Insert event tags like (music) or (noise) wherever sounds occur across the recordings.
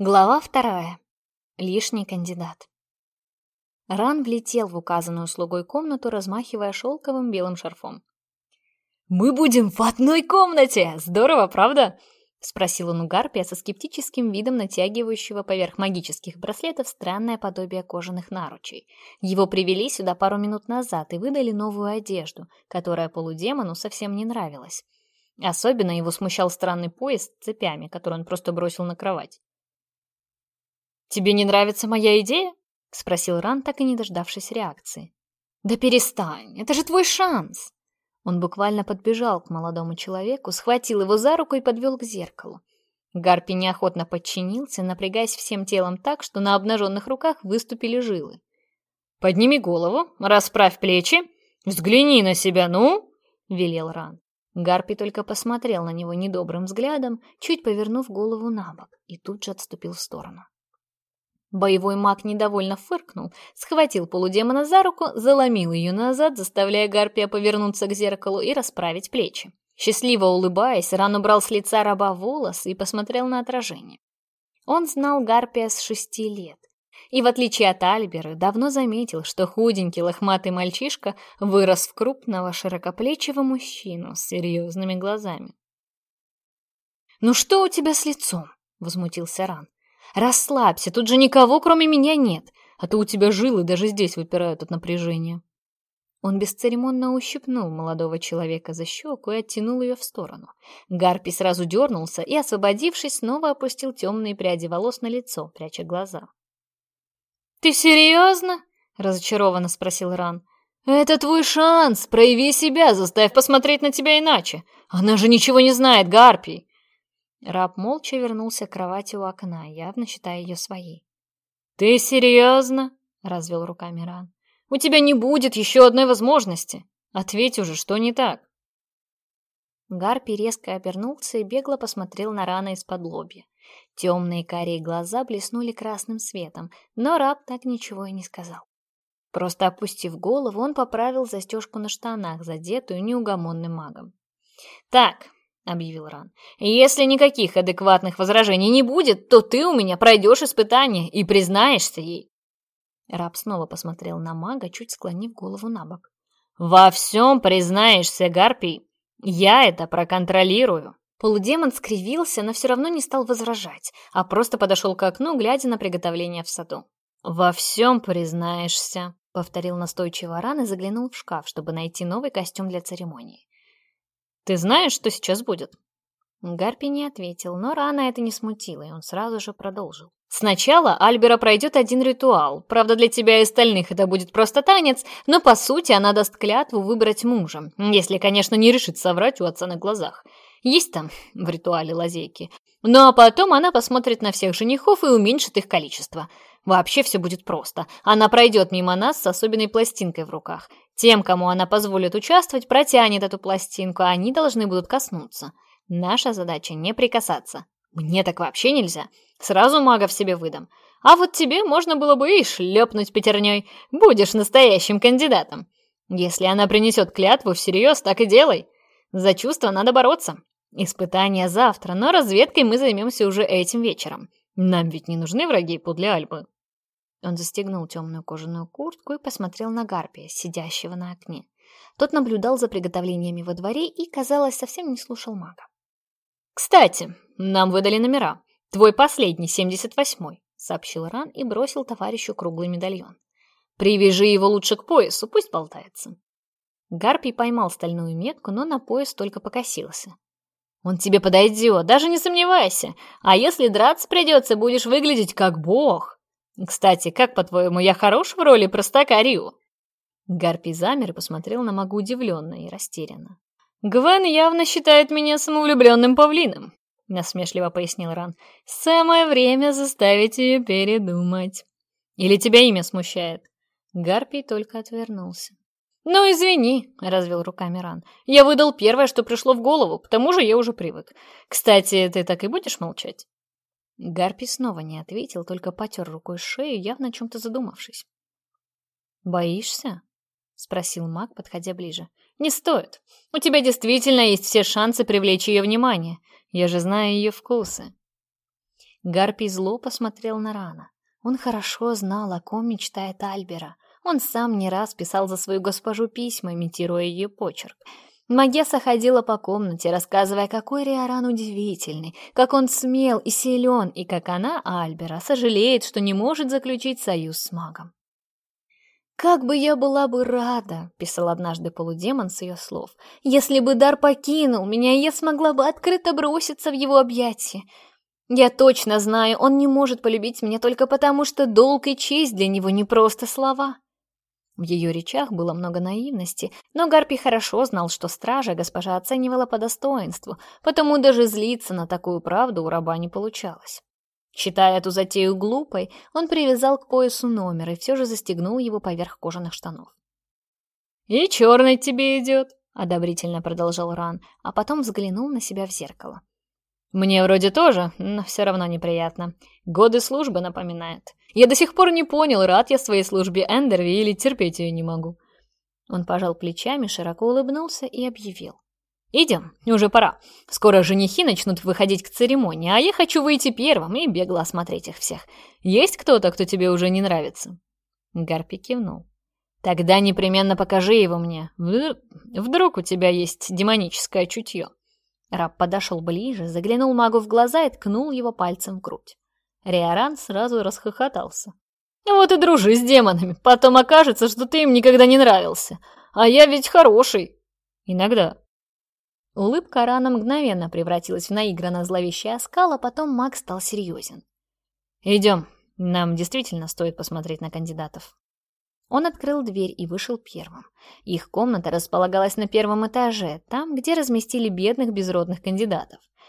Глава вторая. Лишний кандидат. Ран влетел в указанную слугой комнату, размахивая шелковым белым шарфом. «Мы будем в одной комнате! Здорово, правда?» — спросил он у Гарпия со скептическим видом натягивающего поверх магических браслетов странное подобие кожаных наручей. Его привели сюда пару минут назад и выдали новую одежду, которая полудемону совсем не нравилась. Особенно его смущал странный пояс с цепями, который он просто бросил на кровать. «Тебе не нравится моя идея?» — спросил Ран, так и не дождавшись реакции. «Да перестань, это же твой шанс!» Он буквально подбежал к молодому человеку, схватил его за руку и подвел к зеркалу. Гарпи неохотно подчинился, напрягаясь всем телом так, что на обнаженных руках выступили жилы. «Подними голову, расправь плечи, взгляни на себя, ну!» — велел Ран. Гарпи только посмотрел на него недобрым взглядом, чуть повернув голову на бок, и тут же отступил в сторону. Боевой маг недовольно фыркнул, схватил полудемона за руку, заломил ее назад, заставляя Гарпия повернуться к зеркалу и расправить плечи. Счастливо улыбаясь, Ран убрал с лица раба волосы и посмотрел на отражение. Он знал Гарпия с шести лет. И, в отличие от Альберы, давно заметил, что худенький лохматый мальчишка вырос в крупного широкоплечего мужчину с серьезными глазами. «Ну что у тебя с лицом?» — возмутился Ран. Расслабься, тут же никого, кроме меня, нет, а то у тебя жилы даже здесь выпирают от напряжения. Он бесцеремонно ущипнул молодого человека за щеку и оттянул ее в сторону. Гарпи сразу дернулся и, освободившись, снова опустил темные пряди волос на лицо, пряча глаза. «Ты серьезно?» — разочарованно спросил Ран. «Это твой шанс! Прояви себя, заставь посмотреть на тебя иначе! Она же ничего не знает, Гарпий!» Раб молча вернулся к кровати у окна, явно считая ее своей. «Ты серьезно?» — развел руками Ран. «У тебя не будет еще одной возможности. Ответь уже, что не так?» Гарпи резко обернулся и бегло посмотрел на Рана из-под лобья. Темные карие глаза блеснули красным светом, но раб так ничего и не сказал. Просто опустив голову, он поправил объявил Ран. «Если никаких адекватных возражений не будет, то ты у меня пройдешь испытание и признаешься ей». Раб снова посмотрел на мага, чуть склонив голову на бок. «Во всем признаешься, Гарпий. Я это проконтролирую». Полудемон скривился, но все равно не стал возражать, а просто подошел к окну, глядя на приготовление в саду. «Во всем признаешься», — повторил настойчиво Ран и заглянул в шкаф, чтобы найти новый костюм для церемонии. Ты знаешь, что сейчас будет?» Гарпи не ответил, но рано это не смутило, и он сразу же продолжил. «Сначала Альбера пройдет один ритуал. Правда, для тебя и остальных это будет просто танец, но, по сути, она даст клятву выбрать мужа, если, конечно, не решит соврать у отца на глазах. Есть там (laughs) в ритуале лазейки. Ну а потом она посмотрит на всех женихов и уменьшит их количество. Вообще все будет просто. Она пройдет мимо нас с особенной пластинкой в руках. Тем, кому она позволит участвовать, протянет эту пластинку, а они должны будут коснуться. Наша задача не прикасаться. Мне так вообще нельзя. Сразу мага в себе выдам. А вот тебе можно было бы и шлепнуть пятерней. Будешь настоящим кандидатом. Если она принесет клятву всерьез, так и делай. За чувства надо бороться. Испытание завтра, но разведкой мы займемся уже этим вечером. Нам ведь не нужны враги подле Альбы. Он застегнул темную кожаную куртку и посмотрел на Гарпия, сидящего на окне. Тот наблюдал за приготовлениями во дворе и, казалось, совсем не слушал мага. «Кстати, нам выдали номера. Твой последний, семьдесят восьмой», — сообщил Ран и бросил товарищу круглый медальон. «Привяжи его лучше к поясу, пусть болтается». Гарпий поймал стальную метку, но на пояс только покосился. «Он тебе подойдет, даже не сомневайся. Кстати, как, по-твоему, я хорош в роли простакарию?» Гарпий замер и посмотрел на Магу удивленно и растерянно. «Гвен явно считает меня самовлюбленным павлином», — насмешливо пояснил Ран. «Самое время заставить ее передумать». «Или тебя имя смущает?» Гарпий только отвернулся. «Ну, извини», — развел руками Ран. «Я выдал первое, что пришло в голову, к тому же я уже привык. Кстати, ты так и будешь молчать?» Гарпи снова не ответил, только потер рукой шею, явно о чем-то задумавшись. «Боишься?» — спросил маг, подходя ближе. «Не стоит. У тебя действительно есть все шансы привлечь ее внимание. Я же знаю ее вкусы». Гарпий зло посмотрел на Рана. Он хорошо знал, о ком мечтает Альбера. Он сам не раз писал за свою госпожу письма, имитируя ее почерк. Магесса ходила по комнате, рассказывая, какой Риоран удивительный, как он смел и силен, и как она, Альбера, сожалеет, что не может заключить союз с магом. «Как бы я была бы рада», — писал однажды полудемон с ее слов, «если бы дар покинул меня, я смогла бы открыто броситься в его объятия. Я точно знаю, он не может полюбить меня только потому, что долг и честь для него не просто слова». В ее речах было много наивности, но Гарпи хорошо знал, что стража госпожа оценивала по достоинству, потому даже злиться на такую правду у раба не получалось. Считая эту затею глупой, он привязал к поясу номер и все же застегнул его поверх кожаных штанов. «И черный тебе идет», — одобрительно продолжал Ран, а потом взглянул на себя в зеркало. «Мне вроде тоже, но все равно неприятно. Годы службы напоминает. Я до сих пор не понял, рад я своей службе Эндерви или терпеть ее не могу». Он пожал плечами, широко улыбнулся и объявил. «Идем, уже пора. Скоро женихи начнут выходить к церемонии, а я хочу выйти первым и бегло осмотреть их всех. Есть кто-то, кто тебе уже не нравится?» Гарпи кивнул. «Тогда непременно покажи его мне. Вдруг у тебя есть демоническое чутье». Раб подошел ближе, заглянул магу в глаза и ткнул его пальцем в грудь. Риоран сразу расхохотался. «Вот и дружи с демонами, потом окажется, что ты им никогда не нравился. А я ведь хороший. Иногда».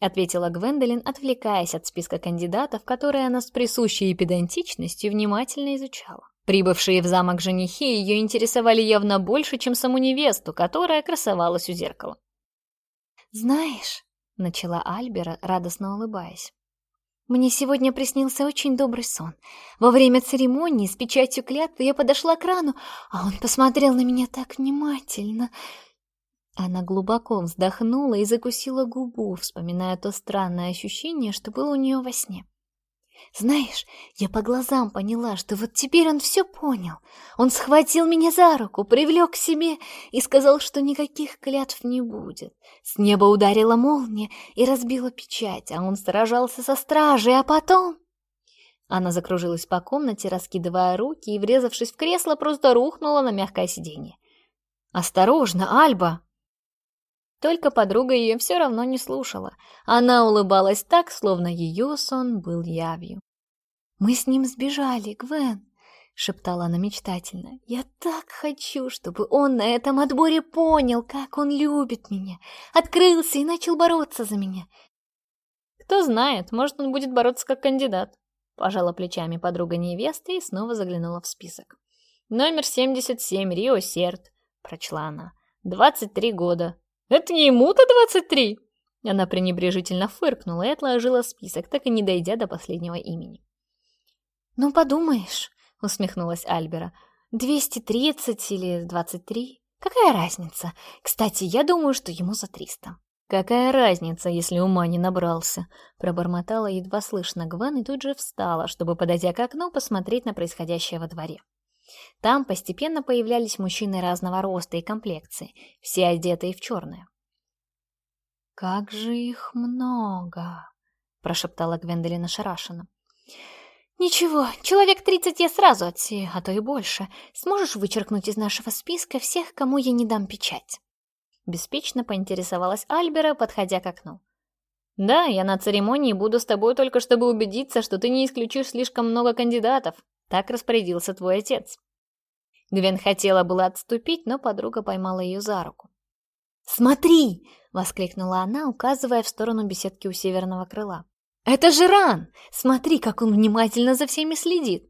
ответила Гвендолин, отвлекаясь от списка кандидатов, которые она с присущей педантичностью внимательно изучала. Прибывшие в замок женихи ее интересовали явно больше, чем саму невесту, которая красовалась у зеркала. «Знаешь», — начала Альбера, радостно улыбаясь, мне сегодня приснился очень добрый сон. Во время церемонии с печатью клятвы я подошла к крану, а он посмотрел на меня так внимательно. Она глубоко вздохнула и закусила губу, вспоминая то странное ощущение, что было у нее во сне. «Знаешь, я по глазам поняла, что вот теперь он все понял. Он схватил меня за руку, привлек к себе и сказал, что никаких клятв не будет. С неба ударила молния и разбила печать, а он сражался со стражей, а потом...» Она закружилась по комнате, раскидывая руки и, врезавшись в кресло, просто рухнула на мягкое сиденье. «Осторожно, Альба!» Только подруга ее все равно не слушала. Она улыбалась так, словно ее сон был явью. «Мы с ним сбежали, Гвен», — шептала она мечтательно. «Я так хочу, чтобы он на этом отборе понял, как он любит меня, открылся и начал бороться за меня». «Кто знает, может, он будет бороться как кандидат», — пожала плечами подруга невесты и снова заглянула в список. «Номер 77, Рио Серт», — прочла она. «23 года, это не ему-то двадцать три!» Она пренебрежительно фыркнула и отложила список, так и не дойдя до последнего имени. «Ну, подумаешь», — усмехнулась Альбера, «двести тридцать или двадцать Там постепенно появлялись мужчины разного роста и комплекции, все одетые в черное. «Как же их много!» — прошептала Гвендолина Шарашина. «Ничего, человек тридцать я сразу отсею, а то и больше. Сможешь вычеркнуть из нашего списка всех, кому я не дам печать?» Беспечно поинтересовалась Альбера, подходя к окну. «Да, я на церемонии буду с тобой только чтобы убедиться, что ты не исключишь слишком много кандидатов», так распорядился твой отец. Гвен хотела было отступить, но подруга поймала ее за руку. «Смотри!» — воскликнула она, указывая в сторону беседки у северного крыла. Это же Ран! Смотри, как он внимательно за всеми следит.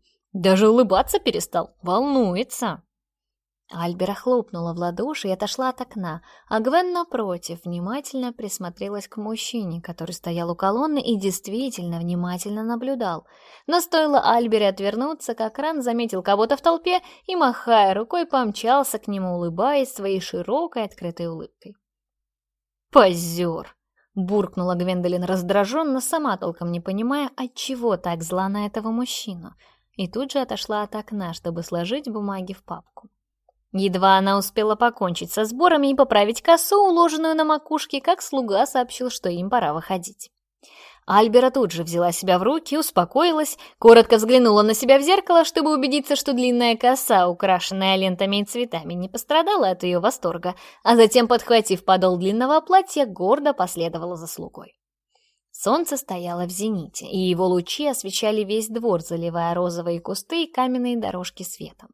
Альберах хлопнула в ладоши и отошла от окна, а Гвен, напротив, внимательно присмотрелась к мужчине, который стоял у колонны и действительно внимательно наблюдал. Но стоило Альбере отвернуться, как Ран заметил кого-то в толпе и, махая рукой, помчался к нему, улыбаясь своей широкой открытой улыбкой. «Позер!» — буркнула Гвендолин раздраженно, сама толком не понимая, отчего так зла на этого мужчину, и тут же отошла от окна, чтобы сложить бумаги в папку. Едва она успела покончить со сборами и поправить косу, уложенную на макушке, как слуга сообщил, что им пора выходить. Альбера тут же взяла себя в руки, успокоилась, коротко взглянула на себя в зеркало, чтобы убедиться, что длинная коса, украшенная лентами и цветами, не пострадала от ее восторга, а затем, подхватив подол длинного платья, гордо последовала за слугой. Солнце стояло в зените, и его лучи освещали весь двор, заливая розовые кусты и каменные дорожки светом.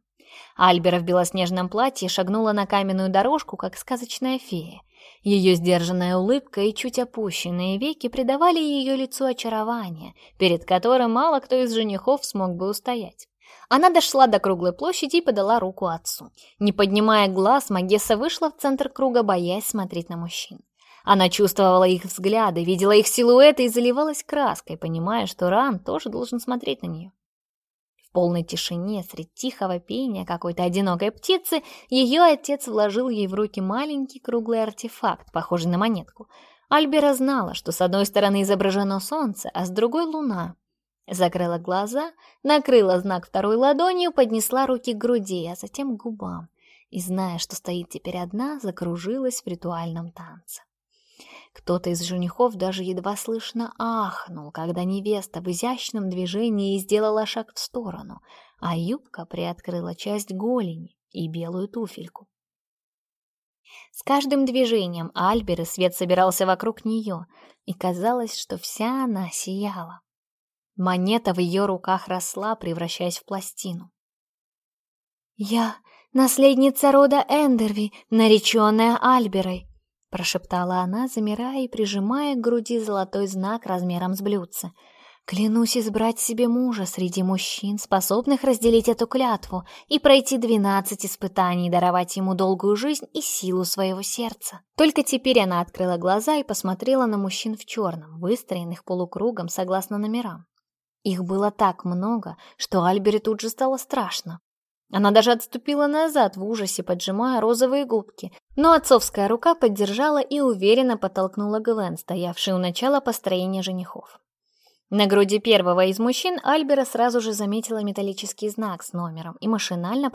Альберов в белоснежном платье шагнула на каменную дорожку, как сказочная фея. Ее сдержанная улыбка и чуть опущенные веки придавали ее лицу очарование, перед которым мало кто из женихов смог бы устоять. Она дошла до круглой площади и подала руку отцу. Не поднимая глаз, Магесса вышла в центр круга, боясь смотреть на мужчин. Она чувствовала их взгляды, видела их силуэты и заливалась краской, понимая, что Ран тоже должен смотреть на нее. В полной тишине, среди тихого пения какой-то одинокой птицы, ее отец вложил ей в руки маленький круглый артефакт, похожий на монетку. Альбера знала, что с одной стороны изображено солнце, а с другой — луна. Закрыла глаза, накрыла знак второй ладонью, поднесла руки к груди, а затем к губам. И, зная, что стоит теперь одна, закружилась в ритуальном танце. Кто-то из женихов даже едва слышно ахнул, когда невеста в изящном движении сделала шаг в сторону, а юбка приоткрыла часть голени и белую туфельку. С каждым движением Альберы свет собирался вокруг нее, и казалось, что вся она сияла. Монета в ее руках росла, превращаясь в пластину. «Я наследница рода Эндерви, нареченная Альберой», прошептала она, замирая и прижимая к груди золотой знак размером с блюдце. «Клянусь избрать себе мужа среди мужчин, способных разделить эту клятву и пройти двенадцать испытаний, даровать ему долгую жизнь и силу своего сердца». Только теперь она открыла глаза и посмотрела на мужчин в черном, выстроенных полукругом согласно номерам. Их было так много, что Альбере тут же стало страшно. Она даже отступила назад в ужасе, поджимая розовые губки, но отцовская рука поддержала и уверенно подтолкнула Гвен, стоявшую у начала построения женихов. На груди первого из мужчин Альбера сразу же заметила металлический знак с номером и машинально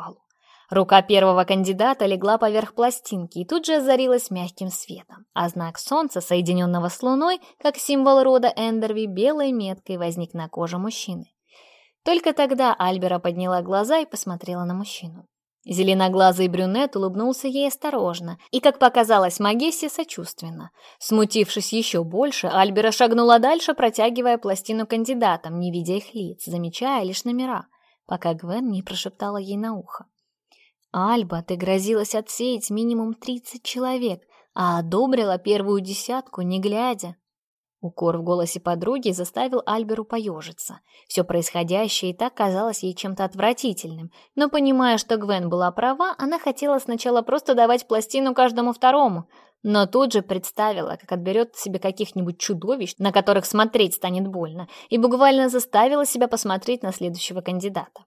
протянула ему пластину, даже не взглянув на его лицо. У нее кружилась голова, к горлу подступала тошнота, но она машинально следовала ритуалу. Рука первого кандидата легла поверх пластинки и тут же озарилась мягким светом, а знак солнца, соединенного с луной, как символ рода Эндерви, белой меткой возник на коже мужчины. Только тогда Альбера подняла глаза и посмотрела на мужчину. Зеленоглазый брюнет улыбнулся ей осторожно и, как показалось Магессе, сочувственно. Смутившись еще больше, Альбера шагнула дальше, протягивая пластину кандидатам, не видя их лиц, замечая лишь номера, пока Гвен не прошептала ей на ухо. Альба, ты грозилась отсеять минимум 30 человек, а одобрила первую десятку, не глядя. Укор в голосе подруги заставил Альберу поежиться. Все происходящее и так казалось ей чем-то отвратительным, но, понимая, что Гвен была права, она хотела сначала просто давать пластину каждому второму, но тут же представила, как отберет себе каких-нибудь чудовищ, на которых смотреть станет больно, и буквально заставила себя посмотреть на следующего кандидата.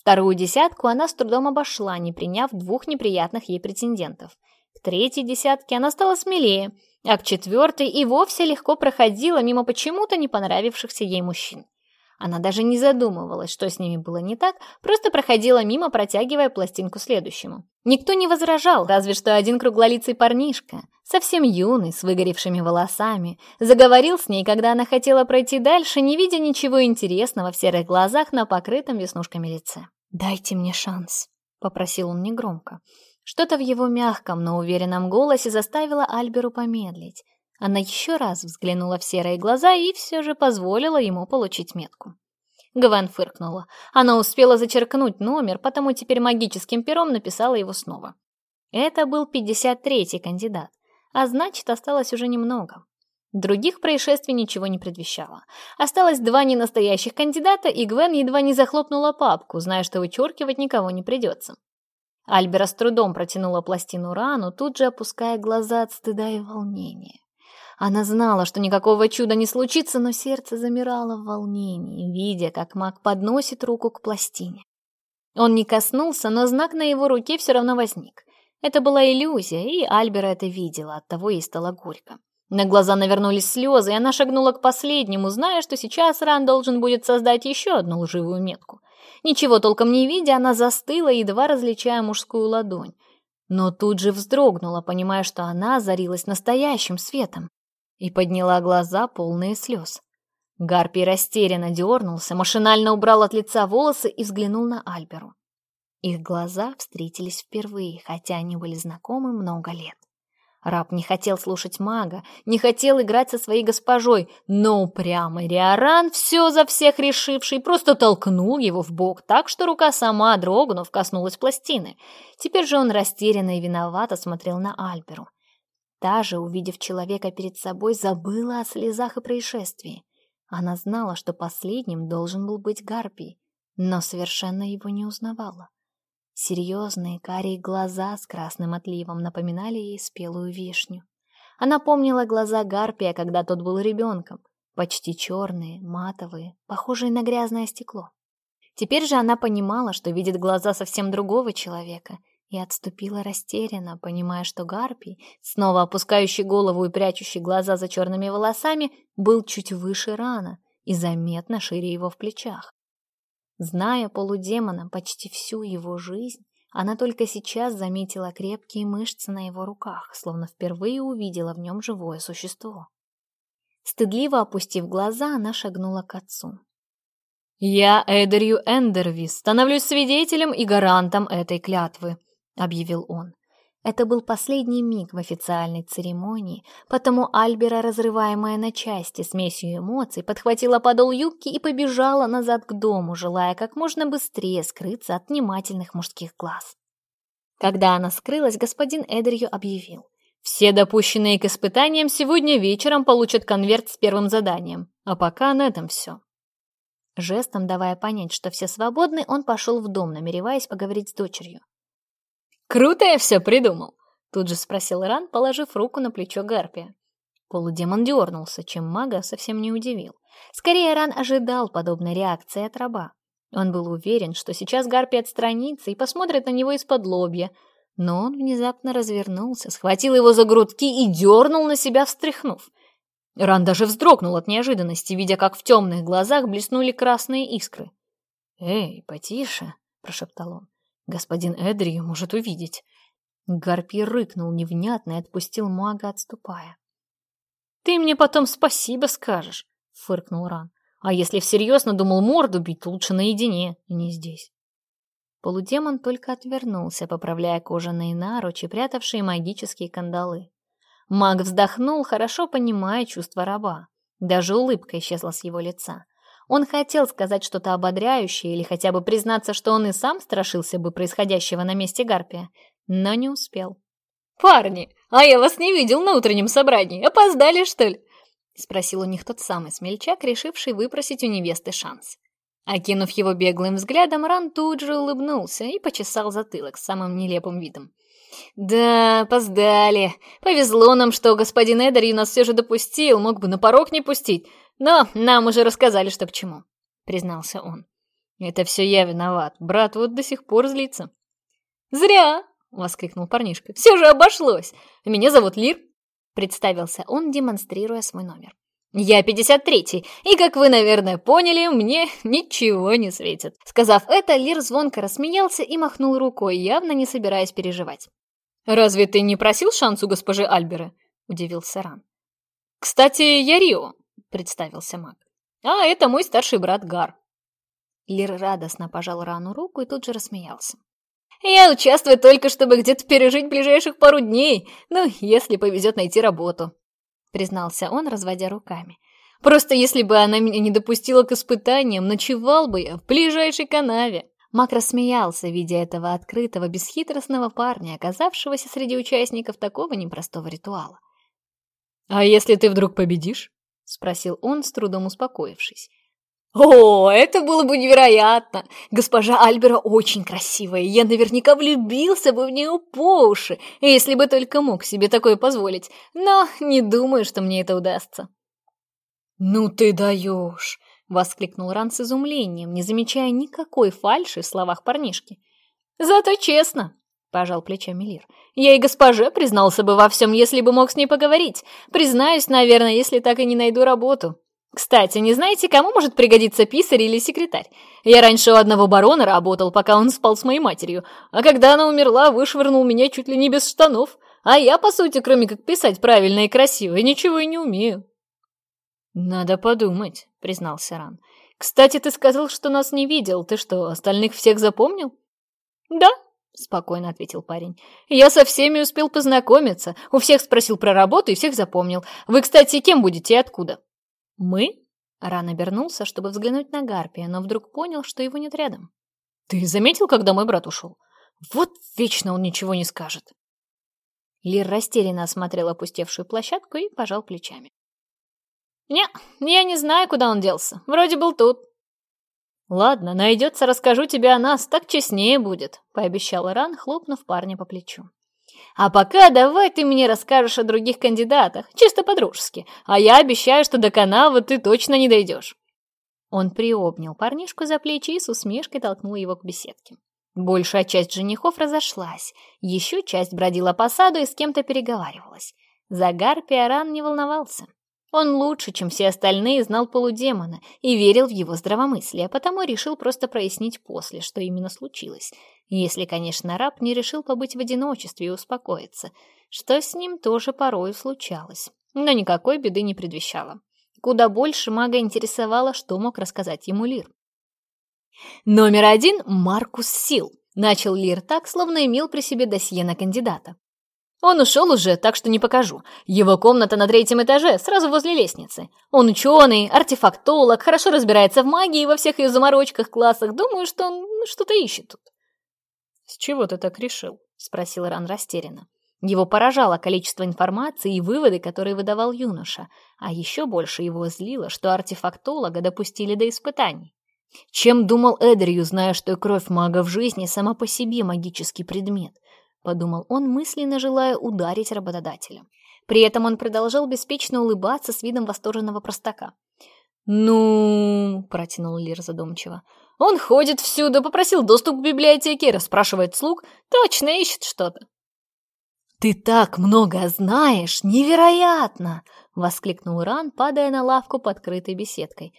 Вторую десятку она с трудом обошла, не приняв двух неприятных ей претендентов. К третьей десятке она стала смелее, а к четвертой и вовсе легко проходила мимо почему-то не понравившихся ей мужчин. Она даже не задумывалась, что с ними было не так, просто проходила мимо, протягивая пластинку следующему. Никто не возражал, разве что один круглолицый парнишка, совсем юный, с выгоревшими волосами, заговорил с ней, когда она хотела пройти дальше, не видя ничего интересного в серых глазах на покрытом веснушками лице. «Дайте мне шанс», — попросил он негромко. Что-то в его мягком, но уверенном голосе заставило Альберу помедлить. Она еще раз взглянула в серые глаза и все же позволила ему получить метку. Гвен фыркнула. Она успела зачеркнуть номер, потому теперь магическим пером написала его снова. Это был 53-й кандидат, а значит, осталось уже немного. Других происшествий ничего не предвещало. Осталось два ненастоящих кандидата, и Гвен едва не захлопнула папку, зная, что вычеркивать никого не придется. Альбера с трудом протянула пластину рану, тут же опуская глаза от стыда и волнения. Она знала, что никакого чуда не случится, но сердце замирало в волнении, видя, как маг подносит руку к пластине. Он не коснулся, но знак на его руке все равно возник. Это была иллюзия, и Альбера это видела, оттого ей стало горько. На глаза навернулись слезы, и она шагнула к последнему, зная, что сейчас Ран должен будет создать еще одну лживую метку. Ничего толком не видя, она застыла, едва различая мужскую ладонь. Но тут же вздрогнула, понимая, что она озарилась настоящим светом, и подняла глаза, полные слез. Гарпий растерянно дернулся, машинально убрал от лица волосы и взглянул на Альберу. Их глаза встретились впервые, хотя они были знакомы много лет. Раб не хотел слушать мага, не хотел играть со своей госпожой, но упрямый Риоран, все за всех решивший, просто толкнул его в бок так, что рука сама, дрогнув, коснулась пластины. Теперь же он растерянно и виновато смотрел на Альберу. Та же, увидев человека перед собой, забыла о слезах и происшествии. Она знала, что последним должен был быть Гарпий, но совершенно его не узнавала. Серьезные карие глаза с красным отливом напоминали ей спелую вишню. Она помнила глаза Гарпия, когда тот был ребенком, почти черные, матовые, похожие на грязное стекло. Теперь же она понимала, что видит глаза совсем другого человека — и отступила растерянно, понимая, что Гарпий, снова опускающий голову и прячущий глаза за черными волосами, был чуть выше рана и заметно шире его в плечах. Зная полудемона почти всю его жизнь, она только сейчас заметила крепкие мышцы на его руках, словно впервые увидела в нем живое существо. Стыдливо опустив глаза, она шагнула к отцу. «Я, Эдерью Эндервис, становлюсь свидетелем и гарантом этой клятвы», — объявил он. Это был последний миг в официальной церемонии, потому Альбера, разрываемая на части смесью эмоций, подхватила подол юбки и побежала назад к дому, желая как можно быстрее скрыться от внимательных мужских глаз. Когда она скрылась, господин Эдрию объявил. «Все допущенные к испытаниям сегодня вечером получат конверт с первым заданием, а пока на этом все». Жестом давая понять, что все свободны, он пошел в дом, намереваясь поговорить с дочерью. Круто я все придумал!» Тут же спросил Ран, положив руку на плечо Гарпия. Полудемон дернулся, чем мага совсем не удивил. Скорее, Ран ожидал подобной реакции от раба. Он был уверен, что сейчас Гарпий отстранится и посмотрит на него из-под лобья. Но он внезапно развернулся, схватил его за грудки и дернул на себя, встряхнув. Ран даже вздрогнул от неожиданности, видя, как в темных глазах блеснули красные искры. «Эй, потише!» – прошептал он. Господин Эдрию может увидеть. Гарпий рыкнул невнятно и отпустил мага, отступая. «Ты мне потом спасибо скажешь», — фыркнул Ран. «А если всерьез надумал морду бить, то лучше наедине, и не здесь». Полудемон только отвернулся, поправляя кожаные наручи, прятавшие магические кандалы. Маг вздохнул, хорошо понимая чувства раба. Даже улыбка исчезла с его лица. Он хотел сказать что-то ободряющее или хотя бы признаться, что он и сам страшился бы происходящего на месте Гарпия, но не успел. «Парни, а я вас не видел на утреннем собрании. Опоздали, что ли?» — спросил у них тот самый смельчак, решивший выпросить у невесты шанс. Окинув его беглым взглядом, Ран тут же улыбнулся и почесал затылок с самым нелепым видом. «Да, опоздали. Повезло нам, что господин Эдери нас все же допустил, мог бы на порог не пустить. Но нам уже рассказали, что к чему», — признался он. «Это все я виноват. Брат вот до сих пор злится». «Зря!» — воскликнул парнишка. «Все же обошлось! Меня зовут Лир!» Представился он, демонстрируя свой номер. «Я 53-й, и, как вы, наверное, поняли, мне (laughs) ничего не светит». Сказав это, Лир звонко рассмеялся и махнул рукой, явно не собираясь переживать. «Разве ты не просил шанс у госпожи Альберы?» – удивился Ран. «Кстати, я Рио», представился маг. «А это мой старший брат Гар». Лир радостно пожал рану руку и тут же рассмеялся. «Я участвую только, чтобы где-то пережить ближайших пару дней, ну, если повезет найти работу», — признался он, разводя руками. Просто если бы она меня спросил он, с трудом успокоившись. «О, это было бы невероятно! Госпожа Альбера очень красивая, я наверняка влюбился бы в нее по уши, если бы только мог себе такое позволить, но не думаю, что мне это удастся». «Ну ты даешь!» — воскликнул Ран с изумлением, не замечая никакой фальши в словах парнишки. «Зато честно!» Пожал плечами Лир. «Я и госпоже признался бы во всем, если бы мог с ней поговорить. Признаюсь, наверное, если так и не найду работу. Кстати, не знаете, кому может пригодиться писарь или секретарь? Я раньше у одного барона работал, пока он спал с моей матерью, а когда она умерла, вышвырнул меня чуть ли не без штанов. А я, по сути, кроме как писать правильно и красиво, ничего и не умею». «Надо подумать», — признался Ран. «Кстати, ты сказал, что нас не видел. Ты что, остальных всех запомнил?» «Да», Спокойно ответил парень. «Я со всеми успел познакомиться. У всех спросил про работу и всех запомнил. Вы, кстати, кем будете и откуда?» «Мы?» Ран обернулся, чтобы взглянуть на Гарпия, но вдруг понял, что его нет рядом. «Ты заметил, когда мой брат ушел? Вот вечно он ничего не скажет!» Лир растерянно осмотрел опустевшую площадку и пожал плечами. «Не, я не знаю, куда он делся. Вроде был тут. «Ладно, найдется, расскажу тебе о нас, так честнее будет», — пообещал Иран, хлопнув парня по плечу. «А пока давай ты мне расскажешь о других кандидатах, чисто по-дружески, а я обещаю, что до канавы ты точно не дойдешь». Он приобнял парнишку за плечи и с усмешкой толкнул его к беседке. Большая часть женихов разошлась, еще часть бродила по саду и с кем-то переговаривалась. Загар Пиаран не волновался. Он лучше, чем все остальные, знал полудемона и верил в его здравомыслие, а потому решил просто прояснить после, что именно случилось. Если, конечно, раб не решил побыть в одиночестве и успокоиться, что с ним тоже порою случалось, но никакой беды не предвещало. Куда больше мага интересовало, что мог рассказать ему Лир. «Номер один — Маркус Сил», — начал Лир так, словно имел при себе досье на кандидата. Он ушел уже, так что не покажу. Его комната на третьем этаже, сразу возле лестницы. Он ученый, артефактолог, хорошо разбирается в магии и во всех ее заморочках, классах. Думаю, что он что-то ищет тут. «С чего ты так решил?» — спросил Ран растерянно. Его поражало количество информации и выводы, которые выдавал юноша, а еще больше его злило, что артефактолога допустили до испытаний. Чем думал Эдрию, зная, что кровь мага в жизни сама по себе магический предмет —— подумал он, мысленно желая ударить работодателя. При этом он продолжал беспечно улыбаться с видом восторженного простака. «Ну...» – протянул Лир задумчиво. «Он ходит всюду, попросил доступ к библиотеке, расспрашивает слуг, точно ищет что-то». «Ты так много знаешь! Невероятно!» – воскликнул Ран, падая на лавку под крытой беседкой.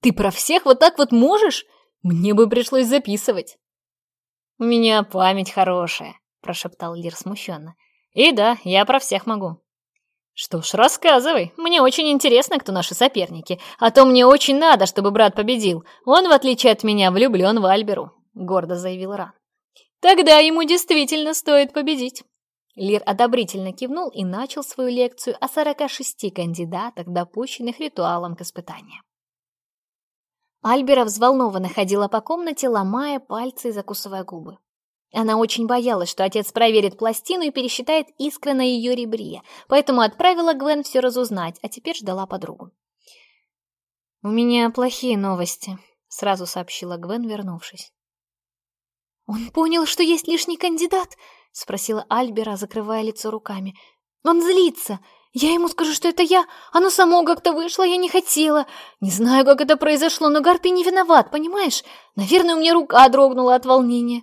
«Ты про всех вот так вот можешь? Мне бы пришлось записывать». «У меня память хорошая», прошептал Лир смущенно. «И да, я про всех могу». «Что ж, рассказывай. Мне очень интересно, кто наши соперники. А то мне очень надо, чтобы брат победил. Он, в отличие от меня, влюблен в Альберу», — гордо заявил Ран. «Тогда ему действительно стоит победить». Лир одобрительно кивнул и начал свою лекцию о 46 кандидатах, допущенных ритуалом к испытаниям. Альбера взволнованно ходила по комнате, ломая пальцы и закусывая губы. Она очень боялась, что отец проверит пластину и пересчитает искры на ее ребре, поэтому отправила Гвен все разузнать, а теперь ждала подругу. «У меня плохие новости», — сразу сообщила Гвен, вернувшись. «Он понял, что есть лишний кандидат?» — спросила Альбера, закрывая лицо руками. «Он злится. Я ему скажу, что это я. Оно само как-то вышло, я не хотела. Не знаю, как это произошло, но Гарпи не виноват, понимаешь? Наверное, у меня рука дрогнула от волнения».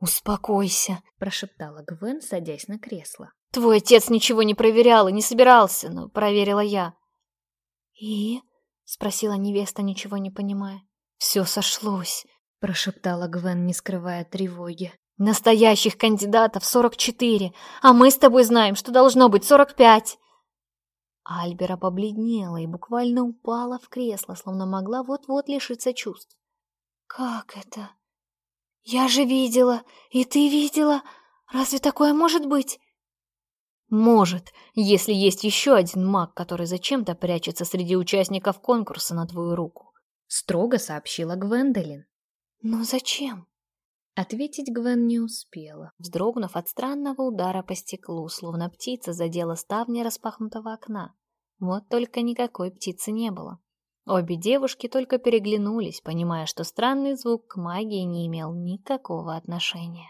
«Успокойся», — прошептала Гвен, садясь на кресло. «Твой отец ничего не проверял и не собирался, но проверила я». «И?» — спросила невеста, ничего не понимая. «Все сошлось», — прошептала Гвен, не скрывая тревоги. «Настоящих кандидатов сорок четыре, а мы с тобой знаем, что должно быть сорок пять». Альбера побледнела и буквально упала в кресло, словно могла вот-вот лишиться чувств. «Как это?» «Я же видела, и ты видела. Разве такое может быть?» Может, если есть еще один маг, который зачем-то прячется среди участников конкурса на твою руку. Строго сообщила Гвендолин. Но зачем? Ответить Гвен не успела, вздрогнув от странного удара по стеклу, словно птица задела ставни распахнутого окна. Вот только никакой птицы не было. Обе девушки только переглянулись, понимая, что странный звук к магии не имел никакого отношения.